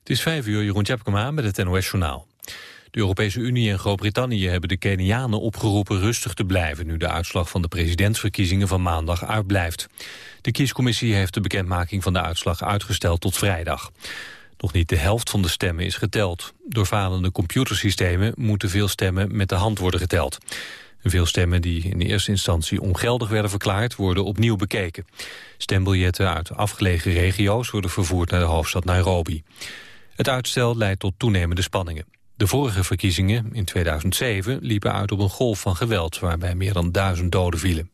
Het is vijf uur, Jeroen Tjepkema met het NOS-journaal. De Europese Unie en Groot-Brittannië hebben de Kenianen opgeroepen rustig te blijven... nu de uitslag van de presidentsverkiezingen van maandag uitblijft. De kiescommissie heeft de bekendmaking van de uitslag uitgesteld tot vrijdag. Nog niet de helft van de stemmen is geteld. Door falende computersystemen moeten veel stemmen met de hand worden geteld. Veel stemmen die in eerste instantie ongeldig werden verklaard... worden opnieuw bekeken. Stembiljetten uit afgelegen regio's worden vervoerd naar de hoofdstad Nairobi. Het uitstel leidt tot toenemende spanningen. De vorige verkiezingen in 2007 liepen uit op een golf van geweld... waarbij meer dan duizend doden vielen.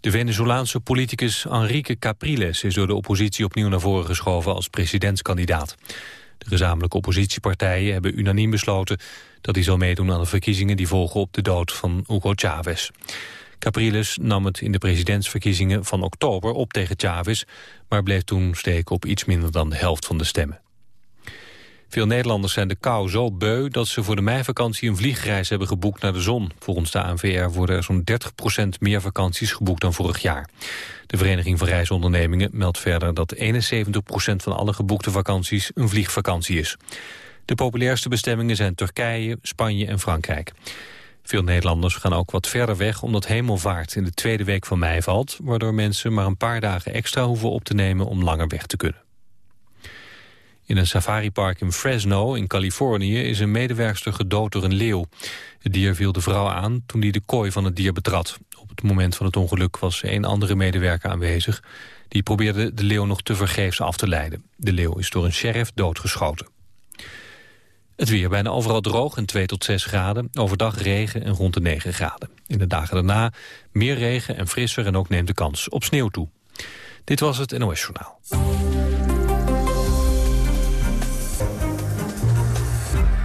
De Venezolaanse politicus Enrique Capriles is door de oppositie opnieuw naar voren geschoven als presidentskandidaat. De gezamenlijke oppositiepartijen hebben unaniem besloten dat hij zal meedoen aan de verkiezingen die volgen op de dood van Hugo Chavez. Capriles nam het in de presidentsverkiezingen van oktober op tegen Chavez, maar bleef toen steken op iets minder dan de helft van de stemmen. Veel Nederlanders zijn de kou zo beu dat ze voor de meivakantie een vliegreis hebben geboekt naar de zon. Volgens de ANVR worden er zo'n 30% meer vakanties geboekt dan vorig jaar. De Vereniging van Reisondernemingen meldt verder dat 71% van alle geboekte vakanties een vliegvakantie is. De populairste bestemmingen zijn Turkije, Spanje en Frankrijk. Veel Nederlanders gaan ook wat verder weg omdat hemelvaart in de tweede week van mei valt... waardoor mensen maar een paar dagen extra hoeven op te nemen om langer weg te kunnen. In een safaripark in Fresno in Californië is een medewerkster gedood door een leeuw. Het dier viel de vrouw aan toen die de kooi van het dier betrad. Op het moment van het ongeluk was een andere medewerker aanwezig. Die probeerde de leeuw nog te vergeefs af te leiden. De leeuw is door een sheriff doodgeschoten. Het weer bijna overal droog en 2 tot 6 graden. Overdag regen en rond de 9 graden. In de dagen daarna meer regen en frisser en ook neemt de kans op sneeuw toe. Dit was het NOS Journaal.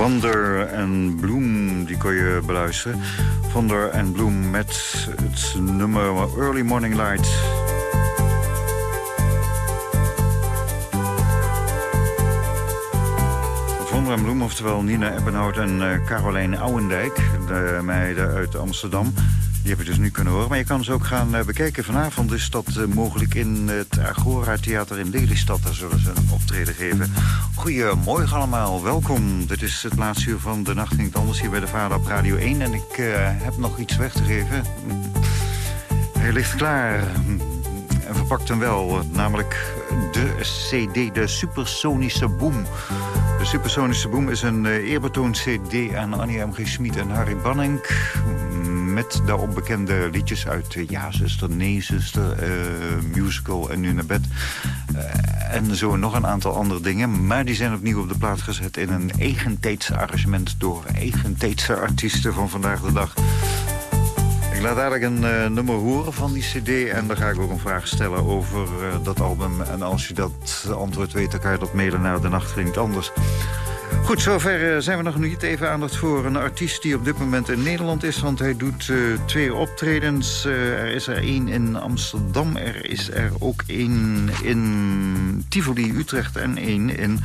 Wander en Bloem, die kon je beluisteren. Vander en Bloem met het nummer Early Morning Light. En Bloem, oftewel Nina Ebbenhout en uh, Caroline Ouwendijk. De meiden uit Amsterdam. Die heb je dus nu kunnen horen. Maar je kan ze ook gaan uh, bekijken. Vanavond is dat uh, mogelijk in het Agora Theater in Lelystad. Daar zullen ze een optreden geven. Goedemorgen allemaal, welkom. Dit is het laatste uur van De Nacht Ging Anders hier bij de Vader op Radio 1. En ik uh, heb nog iets weg te geven. Hij ligt klaar en verpakt hem wel. Namelijk de CD, de Supersonische Boom. De Supersonische Boom is een eerbetoon CD aan Annie M. G. Schmid en Harry Banning met daarop bekende liedjes uit uh, Ja, zuster, Nee, zuster, uh, musical en Nu naar bed. Uh, en zo nog een aantal andere dingen. Maar die zijn opnieuw op de plaat gezet in een eigentijds arrangement... door eigentijdse artiesten van vandaag de dag. Ik laat eigenlijk een nummer horen van die cd... en dan ga ik ook een vraag stellen over dat album. En als je dat antwoord weet, dan kan je dat mailen naar De Nacht Klinkt Anders. Goed, zover zijn we nog niet even aandacht voor een artiest die op dit moment in Nederland is. Want hij doet uh, twee optredens. Uh, er is er één in Amsterdam. Er is er ook één in Tivoli, Utrecht en één in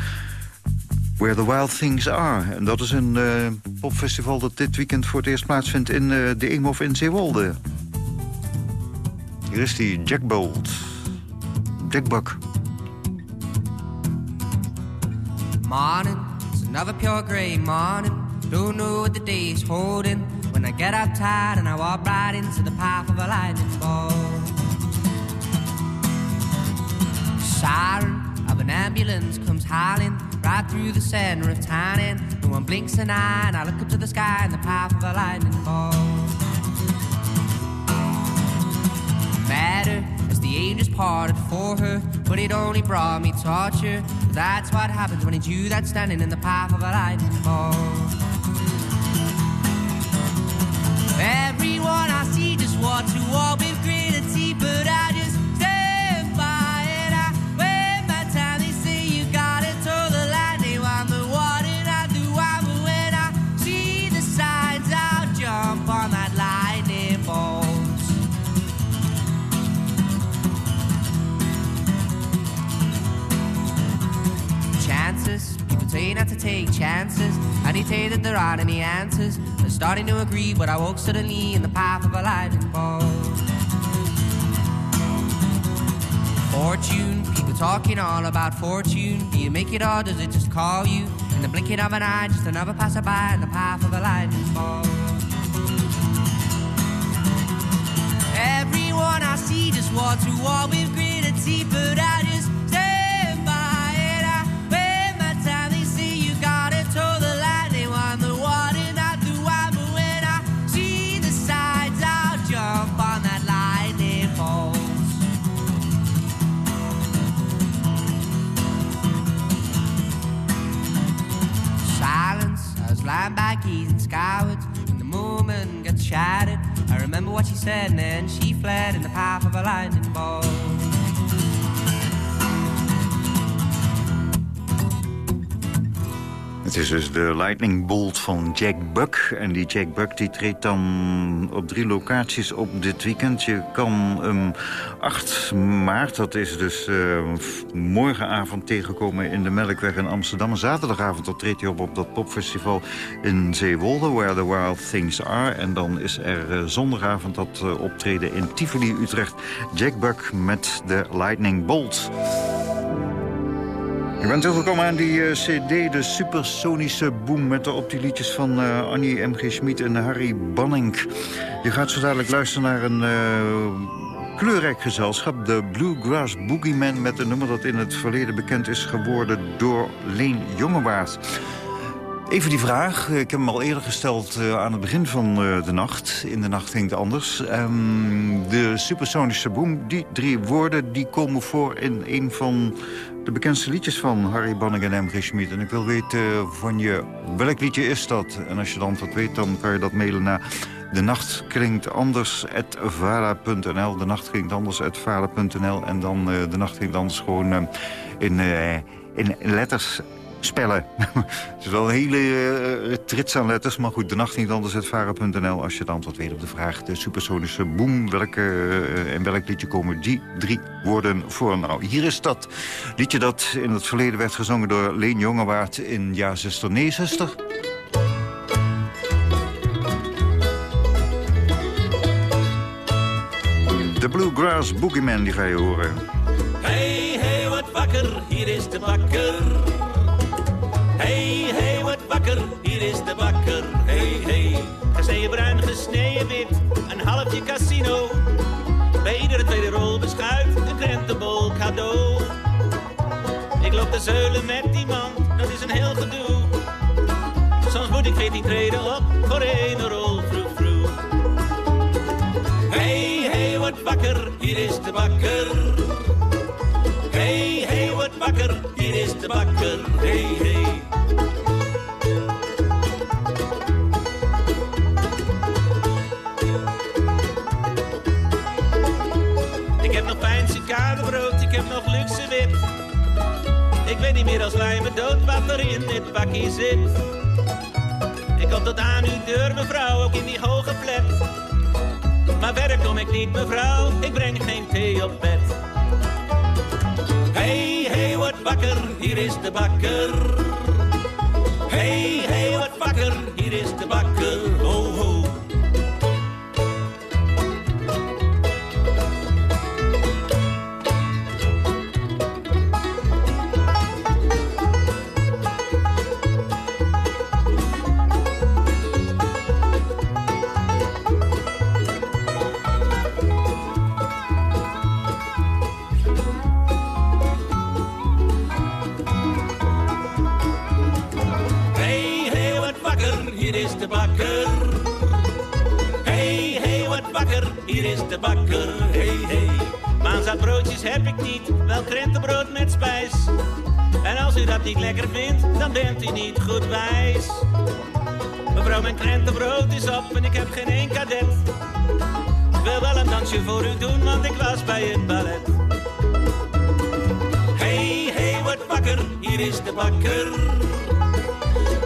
Where the Wild Things Are. En dat is een popfestival dat dit weekend voor het eerst plaatsvindt in de Eemhof in Zeewolde. Hier is die Jack Bolt. Jack Buck. Another pure gray morning. Don't know what the day's holding. When I get up tired and I walk right into the path of a lightning ball. Siren of an ambulance comes howling right through the center of town, and no one blinks an eye. And I look up to the sky in the path of a lightning ball. Matter the angels parted for her, but it only brought me torture. That's what happens when it's you that's standing in the path of a lightning ball. Everyone I see just wants to walk with gravity, but I just you that there aren't any answers. They're starting to agree, but I woke suddenly in the path of a lightning bolt. Fortune, people talking all about fortune. Do you make it or does it just call you? In the blinking of an eye, just another passerby in the path of a lightning bolt. Everyone I see just wants to walk with gritted teeth, but I back gazing skywards, and the moment got shattered. I remember what she said, and then she fled in the path of a lightning bolt. Het is dus de Lightning Bolt van Jack Buck. En die Jack Buck die treedt dan op drie locaties op dit weekend. Je kan hem 8 maart, dat is dus uh, morgenavond tegenkomen in de Melkweg in Amsterdam. Zaterdagavond treedt hij op op dat popfestival in Zeewolde, Where the Wild Things Are. En dan is er uh, zondagavond dat uh, optreden in Tivoli, Utrecht. Jack Buck met de Lightning Bolt. Je bent toegekomen aan die uh, cd, de supersonische boom... met op die liedjes van uh, Annie M.G. Schmid en Harry Banning. Je gaat zo dadelijk luisteren naar een uh, kleurrijk gezelschap... de Bluegrass Boogeyman met een nummer dat in het verleden bekend is geworden... door Leen Jongewaard. Even die vraag. Ik heb hem al eerder gesteld aan het begin van de nacht. In de nacht ging het anders. Um, de supersonische boom, die drie woorden... die komen voor in een van de bekendste liedjes van Harry Banning en M.G. Schmid. En ik wil weten van je, welk liedje is dat? En als je dan wat weet, dan kan je dat mailen naar... De nacht klinkt anders, vara.nl. De nacht klinkt anders, vara.nl. En dan uh, de nacht klinkt anders gewoon in, in letters spellen. het is wel een hele uh, trits aan letters. Maar goed, de nacht niet anders, het varen.nl. Als je het antwoord weet op de vraag. De supersonische boom. Welke, uh, en welk liedje komen die drie woorden voor? Nou, hier is dat liedje dat in het verleden werd gezongen door Leen Jongewaard in Ja, zuster, nee, zuster. De Bluegrass Boogeyman, die ga je horen. Hey, hey, wat wakker, hier is de bakker. Hey, hey, wat wakker, hier is de bakker. Hey, hey, gesneden bruin, gesneden wit, een halfje casino. Bij iedere tweede rol beschuit, een krentenbol cadeau. Ik loop de zeulen met die man, dat is een heel gedoe. Soms moet ik veertien treden op voor één rol vroeg vroeg. Hey, hey, wat wakker, hier is de bakker. Wakker, hier is de bakker. Hey, hey. Ik heb nog fijn cicadebrood, ik heb nog luxe wit. Ik weet niet meer als mij me dood wat er in dit bakje zit. Ik kom tot aan uw deur, mevrouw, ook in die hoge flat. Maar werk kom ik niet, mevrouw, ik breng geen thee op bed. Wakker, hier is de bakker. Hey, hey, wat wakker, hier is de bakker. Ho, ho. Maanzaadbroodjes heb ik niet, wel krentenbrood met spijs. En als u dat niet lekker vindt, dan bent u niet goed wijs. Mevrouw, mijn krentenbrood is op en ik heb geen één kadet. Ik wil wel een dansje voor u doen, want ik was bij het ballet. Hey, hey, wat wakker, hier is de bakker.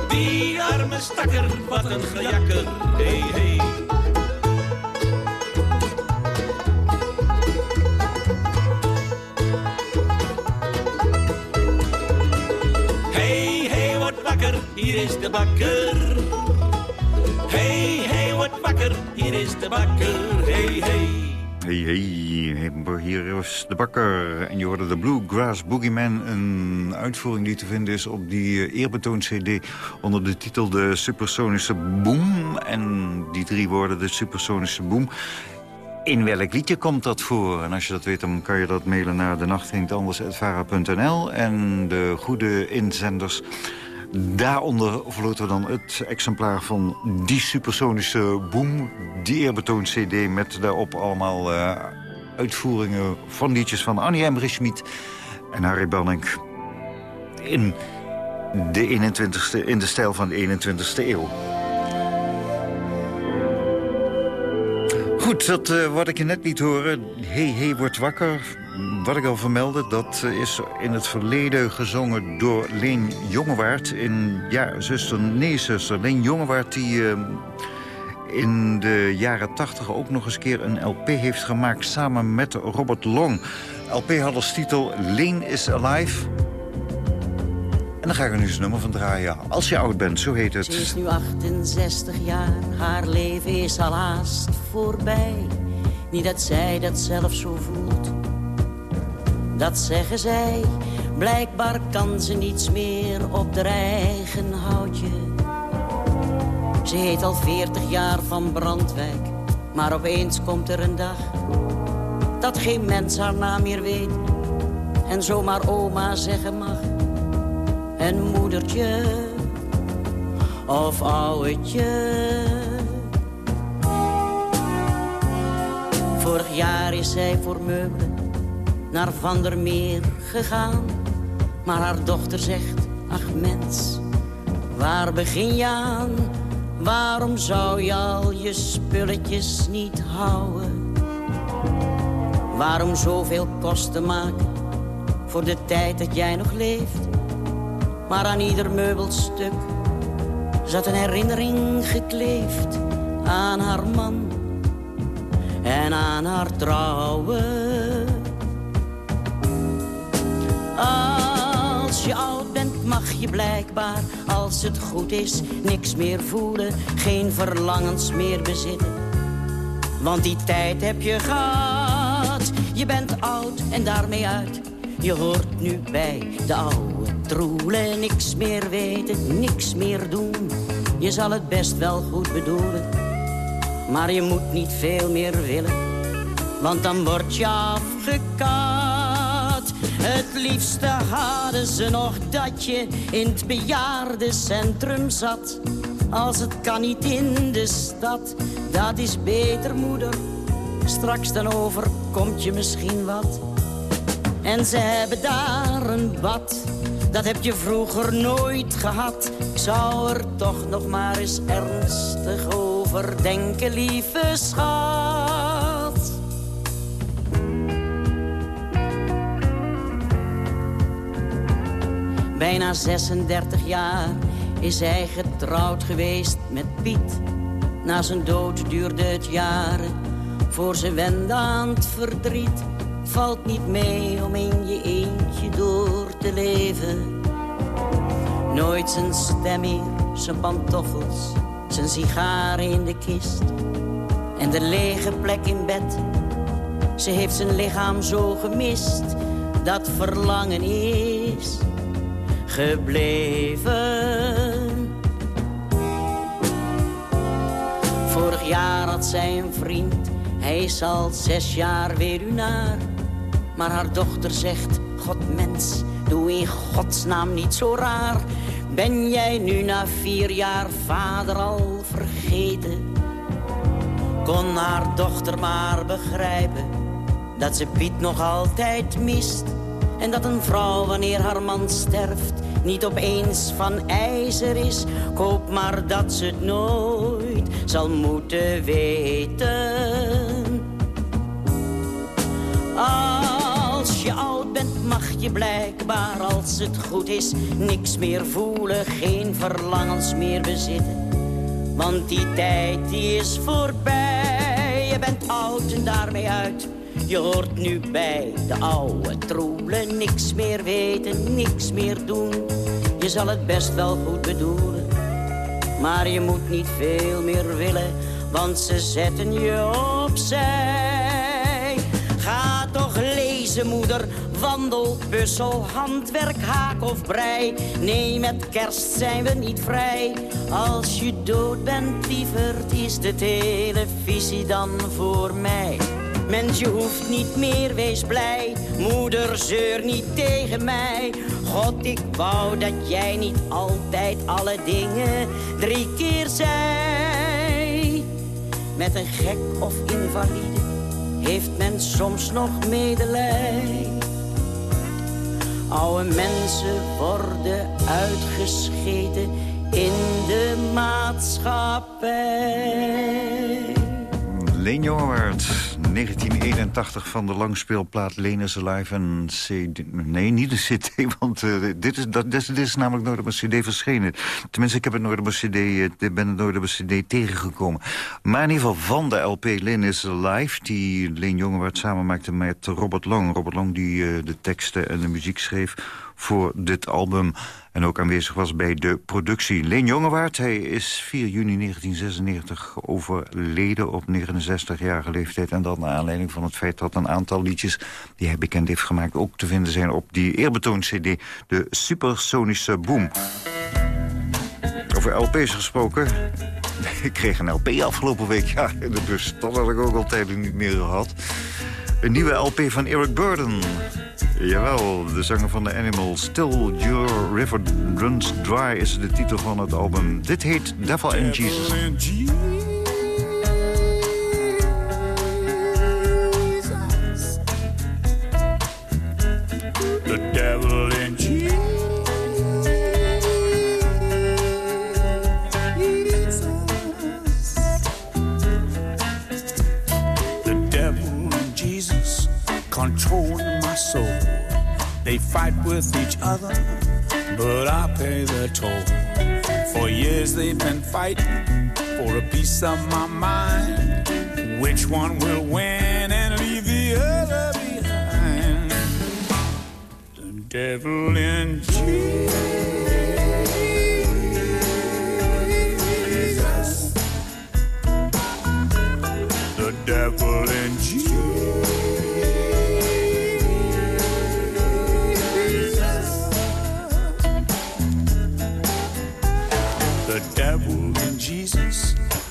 Die arme stakker, wat een gejakker, hey. Hey, is de bakker. Hey, hey, wat wakker, hier is de bakker, hey, hey. Hey, hey, hier is de bakker. En je hoorde de Bluegrass Boogeyman. Een uitvoering die te vinden is op die eh, eerbetoon-cd... onder de titel De Supersonische Boom. En die drie woorden, de Supersonische Boom. In welk liedje komt dat voor? En als je dat weet, dan kan je dat mailen naar de. En de goede inzenders... Daaronder verloten we dan het exemplaar van die supersonische boom. Die eerbetoon cd met daarop allemaal uh, uitvoeringen van liedjes van Annie Emmerich Schmid en Harry Banning. In de, 21ste, in de stijl van de 21ste eeuw. Goed, dat, uh, wat ik je net liet horen, Hey Hey Word Wakker... Wat ik al vermeldde, dat is in het verleden gezongen door Leen Jongewaard. In, ja, zuster, nee zuster. Leen Jongewaard die uh, in de jaren tachtig ook nog eens keer een LP heeft gemaakt... samen met Robert Long. LP had als titel Leen is Alive... En dan ga ik er nu eens nummer van draaien. Als je oud bent, zo heet het. Ze is nu 68 jaar, haar leven is al haast voorbij. Niet dat zij dat zelf zo voelt. Dat zeggen zij, blijkbaar kan ze niets meer op de eigen houtje. Ze heet al 40 jaar van Brandwijk, maar opeens komt er een dag dat geen mens haar naam meer weet en zomaar oma zeggen mag en moedertje of ouwetje. Vorig jaar is zij voor meubelen naar Van der Meer gegaan. Maar haar dochter zegt, ach mens, waar begin je aan? Waarom zou je al je spulletjes niet houden? Waarom zoveel kosten maken voor de tijd dat jij nog leeft? Maar aan ieder meubelstuk zat een herinnering gekleefd aan haar man en aan haar trouwen. Als je oud bent mag je blijkbaar, als het goed is, niks meer voelen, geen verlangens meer bezitten. Want die tijd heb je gehad, je bent oud en daarmee uit. Je hoort nu bij de oude troelen, niks meer weten, niks meer doen. Je zal het best wel goed bedoelen, maar je moet niet veel meer willen. Want dan word je afgekaat. Het liefste hadden ze nog dat je in het bejaardencentrum zat. Als het kan niet in de stad, dat is beter moeder. Straks dan overkomt je misschien wat. En ze hebben daar een bad, dat heb je vroeger nooit gehad. Ik zou er toch nog maar eens ernstig over denken, lieve schat. Bijna 36 jaar is hij getrouwd geweest met Piet. Na zijn dood duurde het jaren, voor ze wende aan verdriet. Valt niet mee om in je eentje door te leven. Nooit zijn stem meer, zijn pantoffels, zijn sigaren in de kist. En de lege plek in bed, ze heeft zijn lichaam zo gemist. Dat verlangen is gebleven. Vorig jaar had zij een vriend, hij is al zes jaar weduwnaar. Maar haar dochter zegt, God mens, doe in godsnaam niet zo raar. Ben jij nu na vier jaar vader al vergeten? Kon haar dochter maar begrijpen dat ze Piet nog altijd mist. En dat een vrouw wanneer haar man sterft niet opeens van ijzer is. Koop maar dat ze het nooit zal moeten weten. Als je oud bent mag je blijkbaar, als het goed is, niks meer voelen, geen verlangens meer bezitten. Want die tijd die is voorbij, je bent oud en daarmee uit. Je hoort nu bij de oude troelen, niks meer weten, niks meer doen. Je zal het best wel goed bedoelen, maar je moet niet veel meer willen, want ze zetten je opzij. Ga toch lezen, moeder, wandel, puzzel, handwerk, haak of brei. Nee, met kerst zijn we niet vrij. Als je dood bent, lieverd, is de televisie dan voor mij. Mens, je hoeft niet meer, wees blij. Moeder, zeur niet tegen mij. God, ik wou dat jij niet altijd alle dingen drie keer zei. Met een gek of invalide heeft men soms nog medelij. Oude mensen worden uitgescheten in de maatschappij. Leen 1981 van de langspeelplaat Lenes Live en CD... Nee, niet de cd, want uh, dit, is, dat, dit, is namelijk nooit op een cd verschenen. Tenminste, ik heb het nooit een cd, uh, ben het nooit een cd tegengekomen. Maar in ieder geval van de LP Lenes Live... die Leen Jongewaard samen maakte met Robert Long. Robert Long die uh, de teksten en de muziek schreef voor dit album... en ook aanwezig was bij de productie. Leen Jongewaard, hij is 4 juni 1996 overleden op 69-jarige leeftijd... en dat naar aanleiding van het feit dat een aantal liedjes... die hij bekend heeft gemaakt ook te vinden zijn op die eerbetoon-cd... de Supersonische Boom. Over LP's gesproken... Ik kreeg een LP afgelopen week, ja, in de bus. Dat had ik ook al tijden niet meer gehad. Een nieuwe LP van Eric Burden. Jawel, de zanger van de Animals. Still Your River Runs Dry is de titel van het album. Dit heet Devil and Jesus. Soul. They fight with each other but I pay the toll. For years they've been fighting for a piece of my mind. Which one will win and leave the other behind? The devil in Jesus. The devil in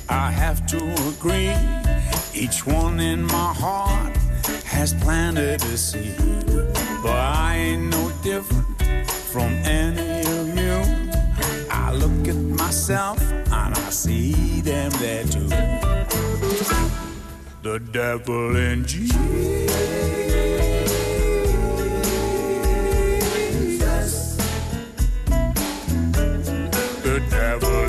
I have to agree. Each one in my heart has planted a seed. But I ain't no different from any of you. I look at myself and I see them there too. The devil in Jesus. The devil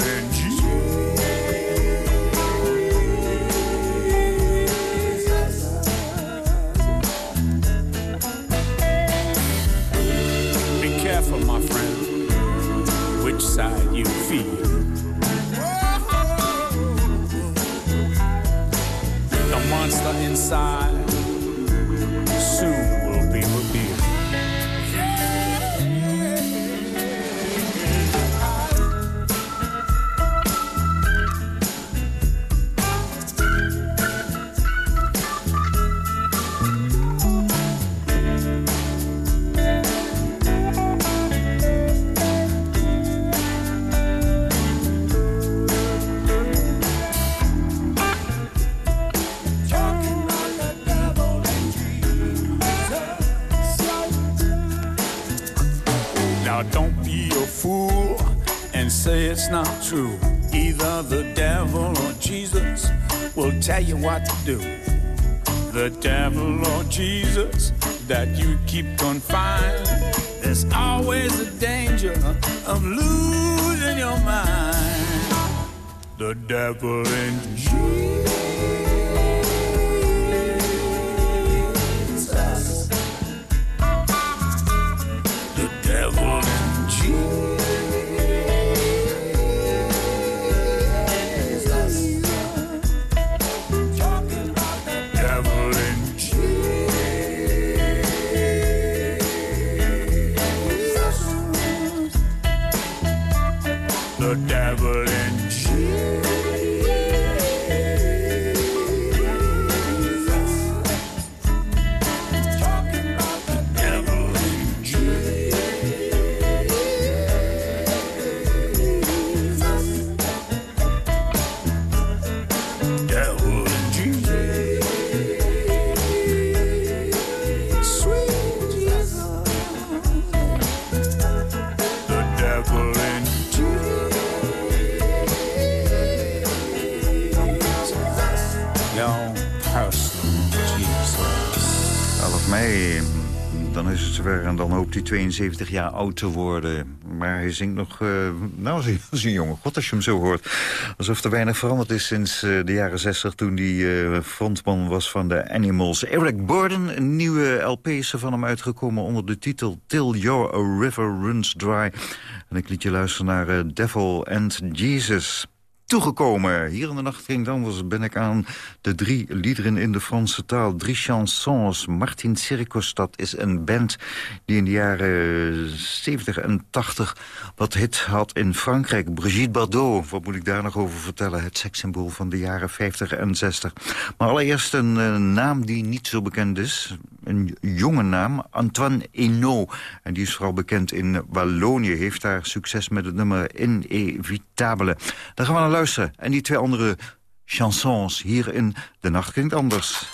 which side you feel. The monster inside you what to do. The devil or Jesus that you keep confined. There's always a danger of losing your mind. The devil and Jesus. 72 jaar oud te worden. Maar hij zingt nog, eh, nou, als een- als een jonge god als je hem zo hoort. Alsof er weinig veranderd is sinds eh, de jaren 60 toen hij eh, frontman was van de Animals. Eric Borden, een nieuwe LP is er van hem uitgekomen onder de titel Till Your River Runs Dry. En ik liet je luisteren naar Devil and Jesus toegekomen. Hier in de Nacht ging anders ben ik aan de drie liederen in de Franse taal. Drie chansons. Martin Circus, is een band die in de jaren 70 en 80 wat hit had in Frankrijk. Brigitte Bardot, wat moet ik daar nog over vertellen? Het sekssymbool van de jaren 50 en 60. Maar allereerst een eh, naam die niet zo bekend is. Een jonge naam, Antoine Hainaut. En die is vooral bekend in Wallonië. Heeft daar succes met het nummer Inévitable. Daar gaan we naar luisteren. En die twee andere chansons hier in De Nacht Klinkt Anders.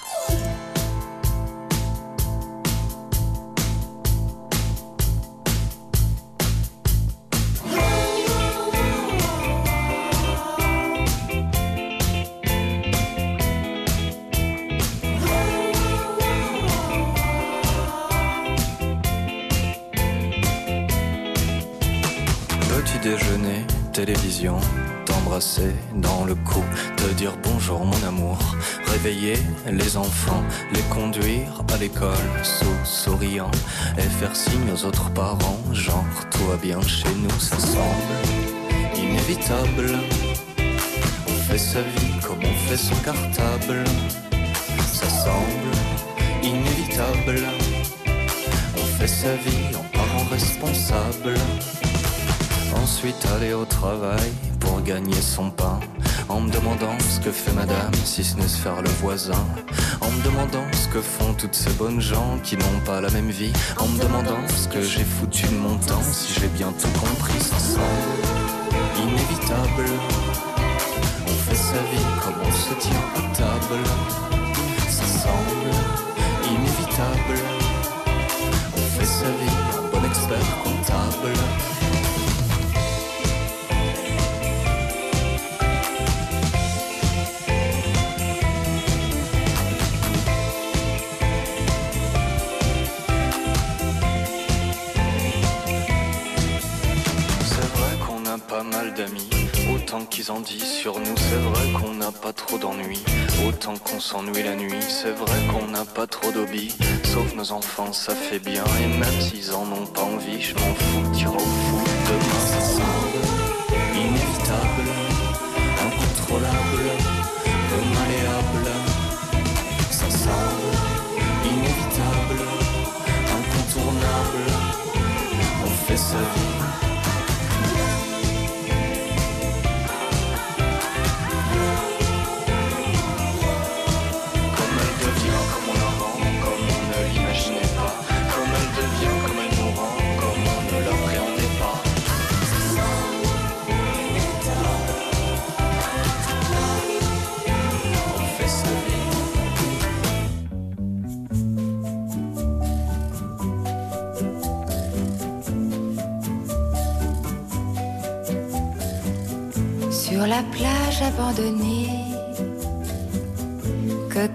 T'embrasser dans le cou, te dire bonjour mon amour, réveiller les enfants, les conduire à l'école sous souriant et faire signe aux autres parents, genre va bien chez nous, ça semble inévitable. On fait sa vie comme on fait son cartable, ça semble inévitable. On fait sa vie en parent responsable. Ensuite aller au travail pour gagner son pain. En me demandant ce que fait madame, si ce n'est se faire le voisin. En me demandant ce que font toutes ces bonnes gens qui n'ont pas la même vie. En me demandant ce que j'ai foutu de mon temps, si j'ai bien tout compris, ça semble inévitable. On fait sa vie comme on se tient à table. Ça semble inévitable. On fait sa vie en bon expert comptable. Qu'ils en disent sur nous. C'est vrai qu'on n'a pas trop d'ennuis, autant qu'on s'ennuie la nuit. C'est vrai qu'on n'a pas trop d'hobbies, sauf nos enfants, ça fait bien. Et même s'ils en ont pas envie, je m'en fous,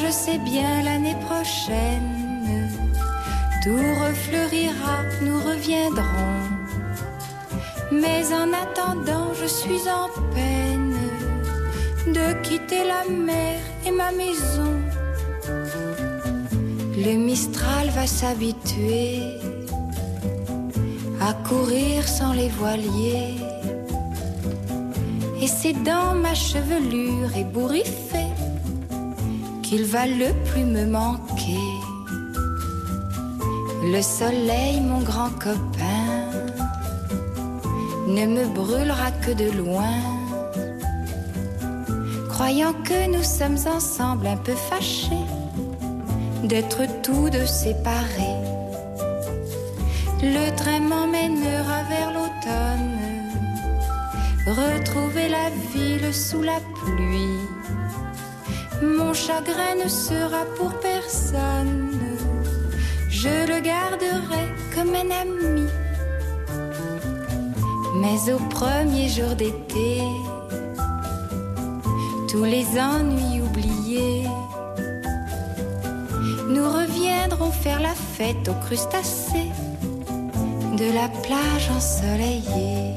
Je sais bien l'année prochaine, tout refleurira, nous reviendrons. Mais en attendant, je suis en peine de quitter la mer et ma maison. Le Mistral va s'habituer à courir sans les voiliers. Et c'est dans ma chevelure ébouriffée qu'il va le plus me manquer. Le soleil, mon grand copain, ne me brûlera que de loin. Croyant que nous sommes ensemble un peu fâchés d'être tous deux séparés. Le train m'emmènera vers l'automne retrouver la ville sous la pluie. Mon chagrin ne sera pour personne, je le garderai comme un ami. Mais au premier jour d'été, tous les ennuis oubliés, nous reviendrons faire la fête aux crustacés de la plage ensoleillée.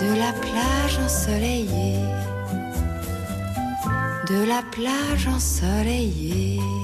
De la plage ensoleillée, de la plage ensoleillée.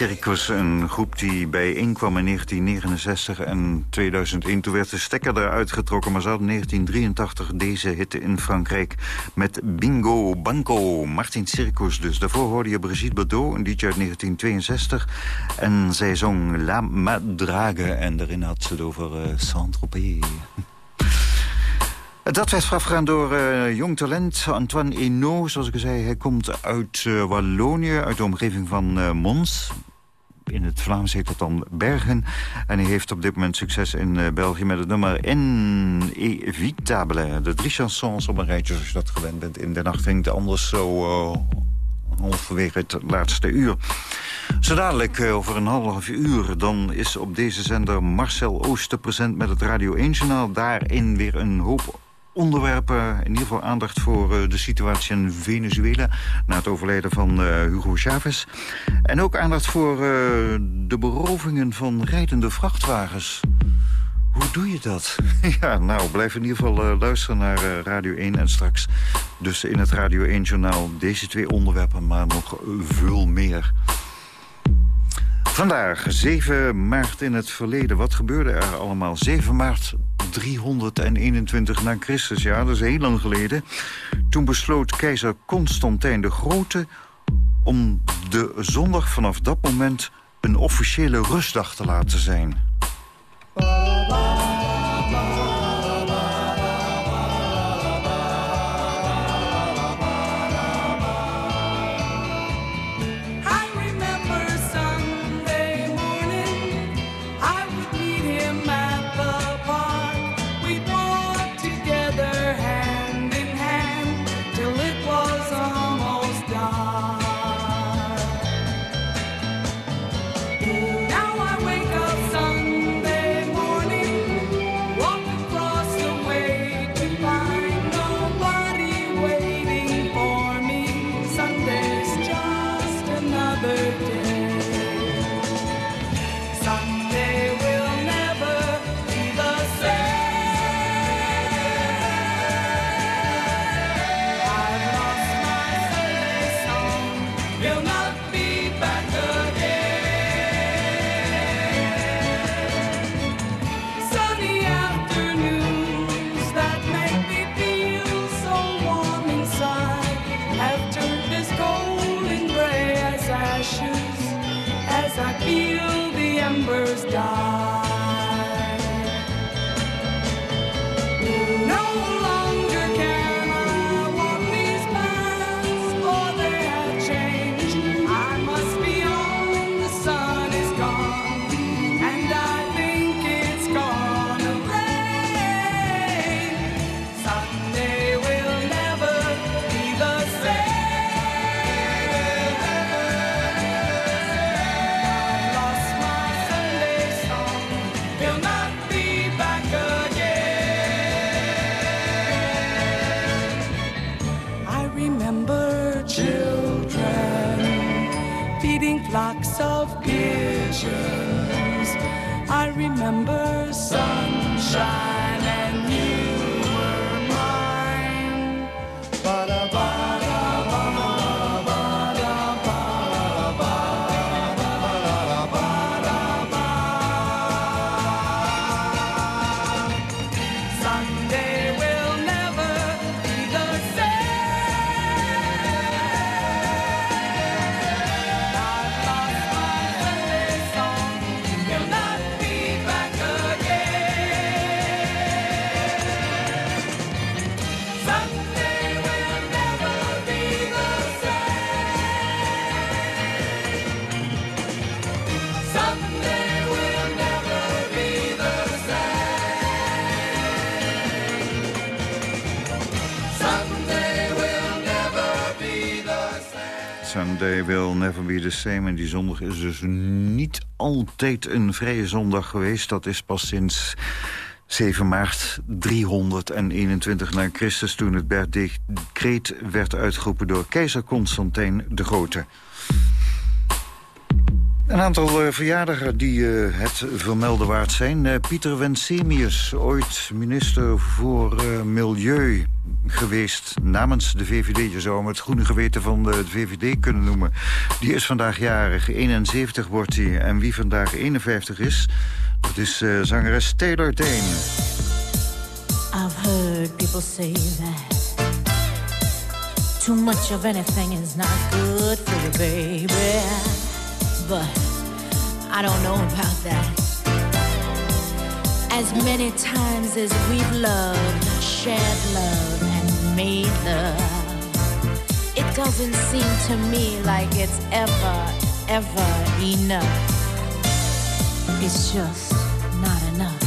Circus, een groep die bijeenkwam in 1969 en 2001. Toen werd de stekker eruit getrokken, maar ze hadden 1983 deze hitte in Frankrijk... met Bingo Banco, Martin Circus dus. Daarvoor hoorde je Brigitte Bardot, een liedje uit 1962. En zij zong La Madrague en daarin had ze het over uh, Saint-Tropez. Dat werd voorafgegaan door uh, jong talent Antoine Eno. Zoals ik zei, hij komt uit uh, Wallonië, uit de omgeving van Mons. In het Vlaams heet dat dan Bergen. En hij heeft op dit moment succes in België met het nummer Inévitable. De drie chansons op een rijtje, zoals je dat gewend bent. In de nacht ging het anders zo halverwege het laatste uur. Zo dadelijk, over een half uur, dan is op deze zender Marcel Ooster present met het Radio 1-journaal. Daarin weer een hoop onderwerpen, in ieder geval aandacht voor uh, de situatie in Venezuela... na het overlijden van uh, Hugo Chavez. En ook aandacht voor uh, de berovingen van rijdende vrachtwagens. Hoe doe je dat? ja, nou, blijf in ieder geval luisteren naar Radio 1 en straks... dus in het Radio 1-journaal deze twee onderwerpen, maar nog veel meer... Vandaag, 7 maart in het verleden. Wat gebeurde er allemaal? 7 maart 321 na Christus, ja, dat is heel lang geleden. Toen besloot keizer Constantijn de Grote... om de zondag vanaf dat moment een officiële rustdag te laten zijn. En die zondag is dus niet altijd een vrije zondag geweest. Dat is pas sinds 7 maart 321 na Christus... toen het decreet werd uitgeroepen door keizer Constantijn de Grote. Een aantal uh, verjaardagen die uh, het vermelden waard zijn. Uh, Pieter Wensemius, ooit minister voor Milieu geweest namens de VVD. Je zou hem het groene geweten van de VVD kunnen noemen. Die is vandaag jarig, 71 wordt hij. En wie vandaag 51 is, dat is zangeres Taylor Dane. I've heard people say that Too much of anything is not good for you, baby But I don't know about that. As many times as we've loved, shared love, and made love It doesn't seem to me like it's ever, ever enough. It's just not enough.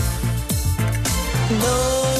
No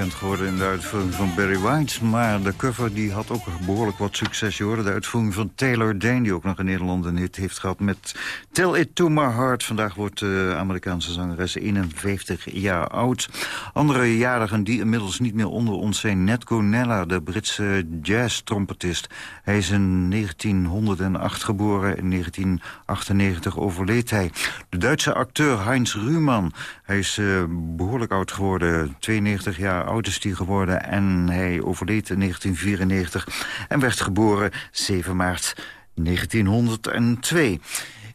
bekend geworden in de uitvoering van Barry White. Maar de cover die had ook behoorlijk wat succes. De uitvoering van Taylor Dane, die ook nog in Nederland een heeft gehad met Tell It To My Heart. Vandaag wordt de Amerikaanse zangeres 51 jaar oud. Andere jarigen die inmiddels niet meer onder ons zijn. Ned Gonella, de Britse jazz-trompetist. Hij is in 1908 geboren, in 1998 overleed hij. De Duitse acteur Heinz Rühmann, hij is uh, behoorlijk oud geworden. 92 jaar oud is geworden en hij overleed in 1994... en werd geboren 7 maart 1902.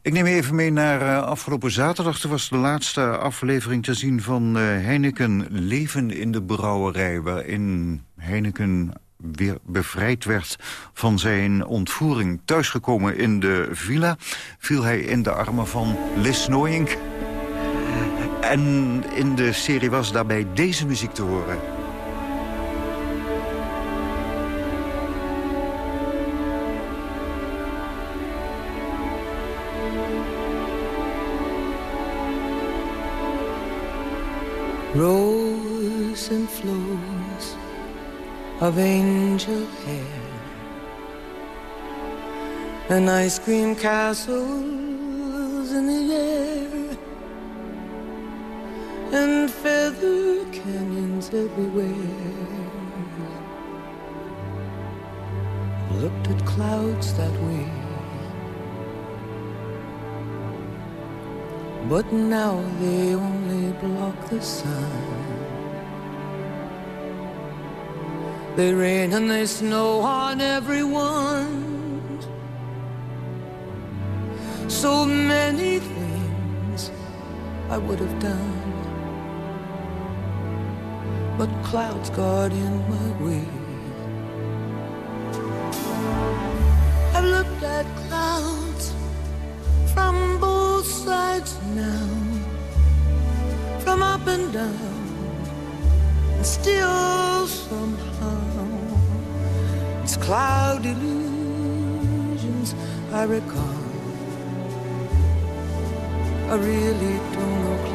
Ik neem even mee naar uh, afgelopen zaterdag. Er was de laatste aflevering te zien van uh, Heineken Leven in de Brouwerij... waarin Heineken weer bevrijd werd van zijn ontvoering. Thuisgekomen in de villa viel hij in de armen van Lis Nooyink... En in de serie was daarbij deze muziek te horen. Rose and flows of angel hair And ice cream castles in the air and feather canyons everywhere. Looked at clouds that way. But now they only block the sun. They rain and they snow on everyone. So many things I would have done but clouds got in my way. I've looked at clouds from both sides now, from up and down, and still somehow it's cloud illusions I recall. I really don't know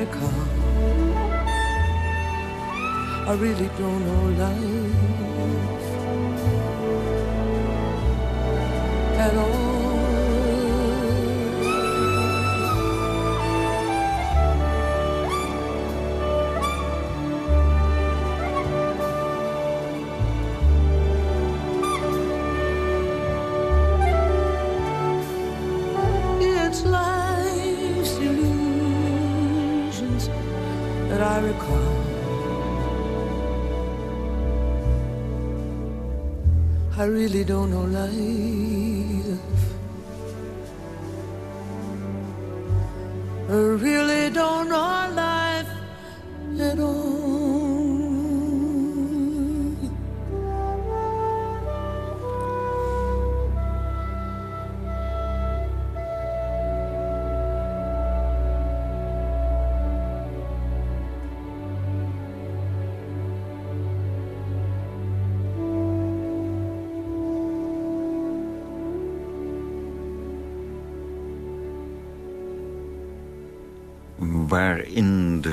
I. Really don't know life at all.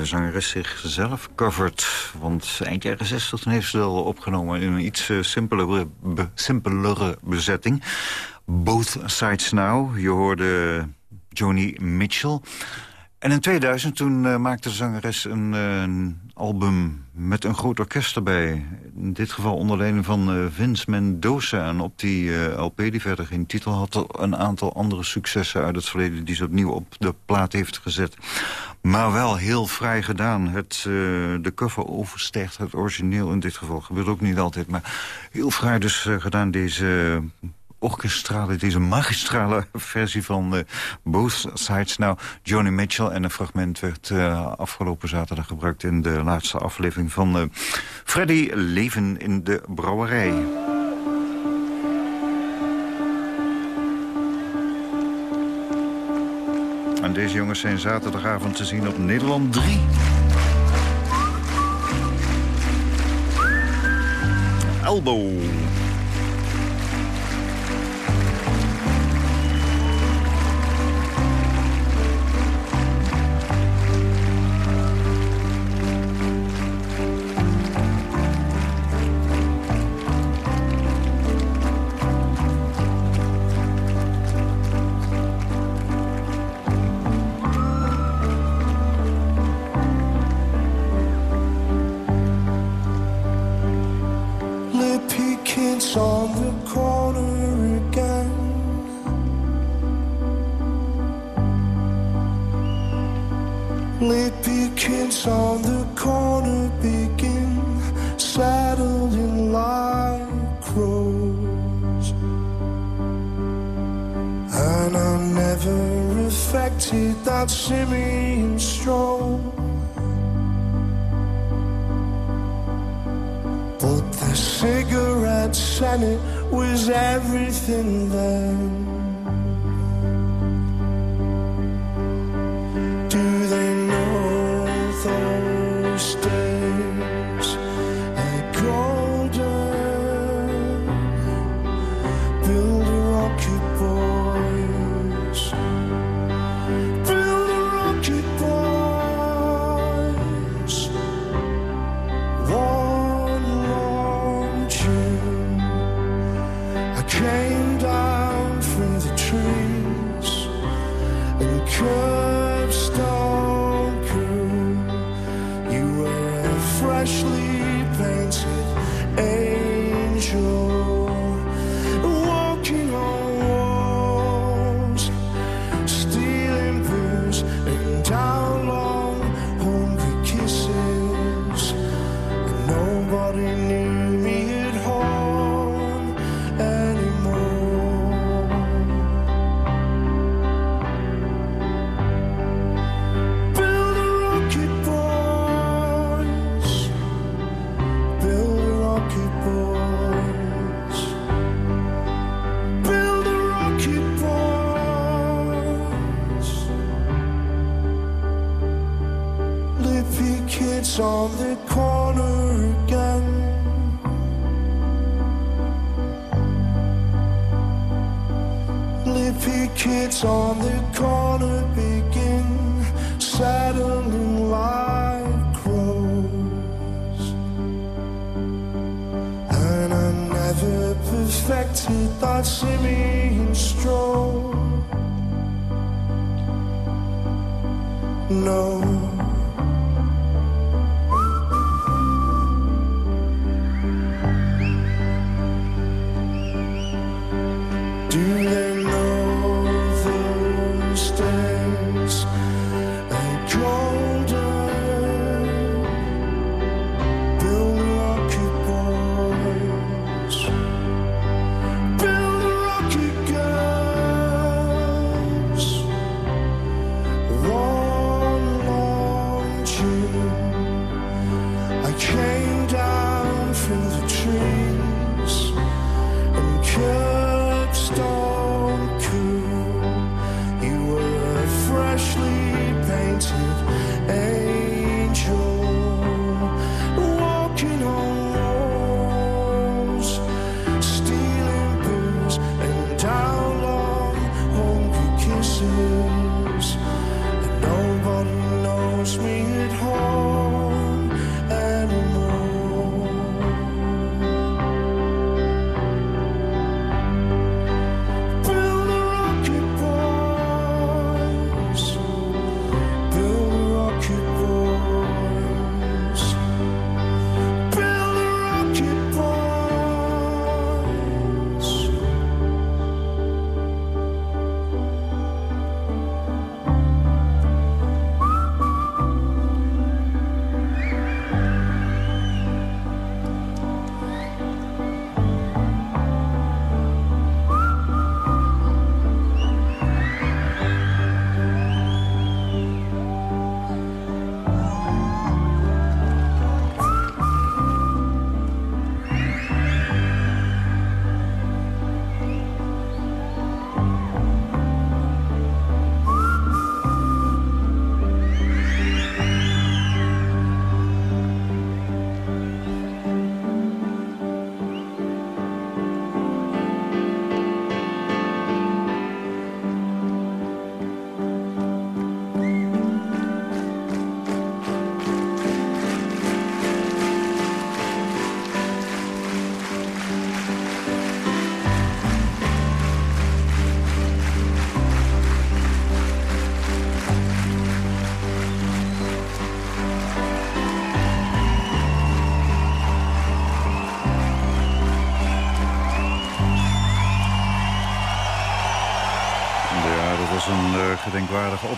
Zangeres zichzelf covert. Want eind jaren 60 toen heeft ze wel opgenomen in een iets eh, simpelere, be- simpelere bezetting. Both Sides Now. Je hoorde Joni Mitchell. En in 2000 toen eh, maakte de zangeres een, eh, album met een groot orkest erbij. In dit geval onder leiding van eh, Vince Mendoza. En op die LP, die verder geen titel had... een aantal andere successen uit het verleden... die ze opnieuw op de plaat heeft gezet. Maar wel heel vrij gedaan. Het, eh, de cover overstijgt het origineel in dit geval. Gebeurt ook niet altijd, maar heel vrij dus eh, gedaan deze orkestrale, deze magistrale versie van eh, Both Sides. Nou, Johnny Mitchell en een fragment werd afgelopen zaterdag gebruikt... in de laatste aflevering van eh, Freddy Leven in de Brouwerij. En deze jongens zijn zaterdagavond te zien op Nederland 3. Elbow.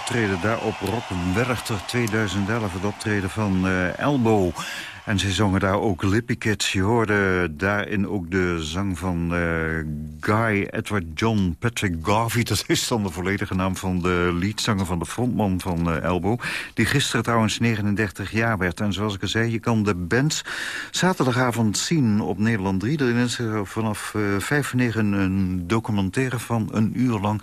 Optreden daar op Rock Werchter 2011. Het optreden van eh, Elbow. En ze zongen daar ook Lippy. Je hoorde daarin ook de zang van eh, Guy Edward John Patrick Garvey. Dat is dan de volledige naam van de leadzanger van de frontman van eh, Elbow. Die gisteren trouwens 39 jaar werd. En zoals ik al zei, je kan de band zaterdagavond zien op Nederland 3. Er is er vanaf vijf voor negen een documentaire van een uur lang...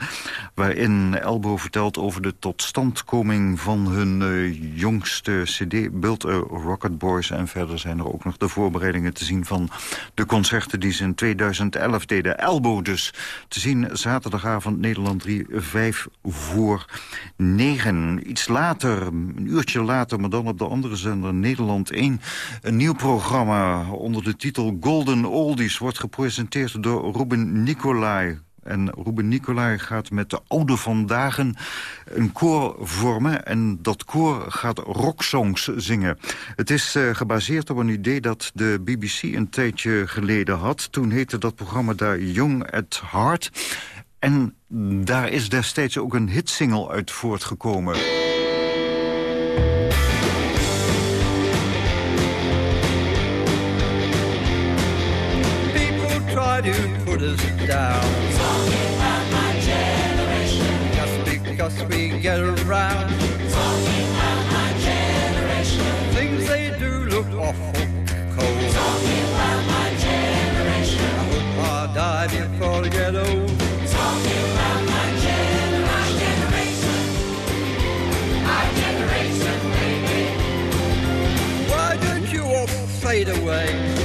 waarin Elbow vertelt over de totstandkoming van hun eh, jongste cd... Build a Rocket Boys en verder zijn er ook nog de voorbereidingen te zien... van de concerten die ze in 2011 deden. Elbow dus te zien zaterdagavond Nederland 3, 5 voor 9. Iets later, een uurtje later, maar dan op de andere zender Nederland 1... een nieuw programma onder de titel Golden Oldies... wordt gepresenteerd door Ruben Nicolai... En Ruben Nicolai gaat met de oude vandaag een koor vormen. En dat koor gaat rocksongs zingen. Het is uh, gebaseerd op een idee dat de BBC een tijdje geleden had. Toen heette dat programma daar Young at Heart. En daar is destijds ook een hitsingle uit voortgekomen. To put us down. Talking about my generation. Just because we get around. Talking about my generation. Things they do look awful cold. Talking about my generation. I hope I die before I get old. Talking about my generation. My generation, baby. Why don't you all fade away?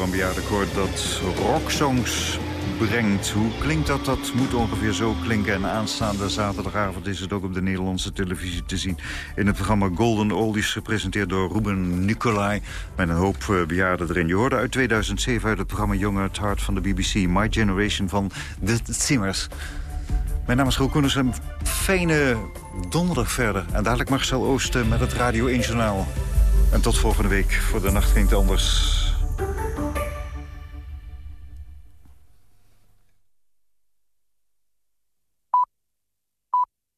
Een bejaardenkoor dat rocksongs brengt. Hoe klinkt dat? Dat moet ongeveer zo klinken. En aanstaande zaterdagavond is het ook op de Nederlandse televisie te zien... in het programma Golden Oldies, gepresenteerd door Ruben Nicolai... met een hoop eh, bejaarden erin. Je hoorde uit 2007 uit het programma Young at Heart van de BBC... My Generation van The Zimmers. Mijn naam is Roel Koeners. Een fijne donderdag verder. En dadelijk Marcel Oosten met het Radio 1 Journaal. En tot volgende week voor de Nacht Klinkt Anders.